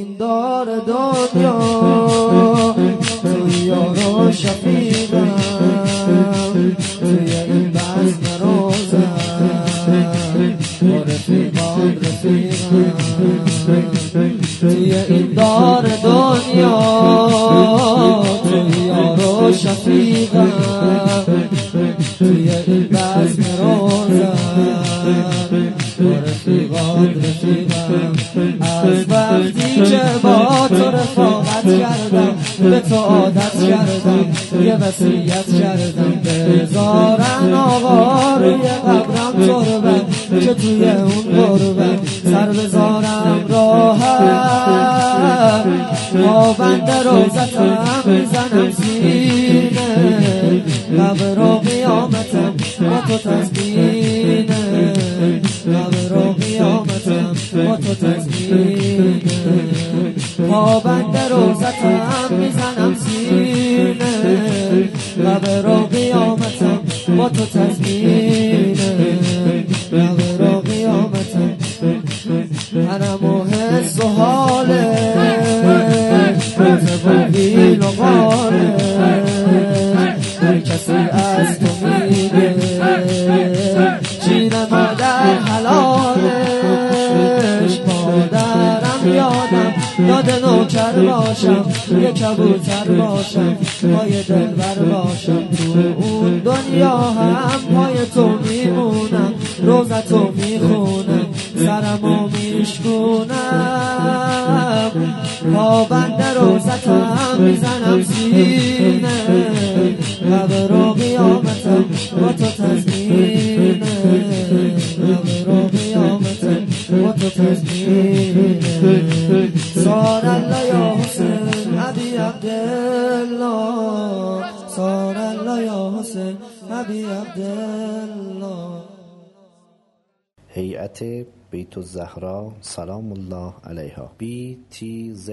این دار دنیا توی یار و شفیقم توی این بزم روزم با رفیقان رفیقم توی این دار دنیا توی یار و شفیقم توی این بزم رفیقم از وقتی که با تو کردم به تو عادت کردم یه وسیعت کردم بذارن آقا روی قبرم تربت که توی اون غربت سر بذارم راحت با بند روزتم می‌زنم سینه قبر و قیامتم با تو تزمینه با بند روزتم می‌زنم سینه قبر و قیامتم با تو تزمینه قبر و قیامتم. حرم و حس و حاله. روز و بیل و قاله هر کسی از تو میگه. شیر مادر حلالش یاد نوکر باشم یه کبوتر باشم پای دلبر باشم. تو اون دنیا هم پای تو میمونم روزتو می‌خونم سرمو میشکونم. پا بند روزتم می‌زنم سینه قبر و قیامتم با تو تزمینه سار الله یا حسین ابی عبدالله. سار الله یا حسین ابی عبدالله. هیئت بیت الزهرا سلام الله علیها. Btzs.ir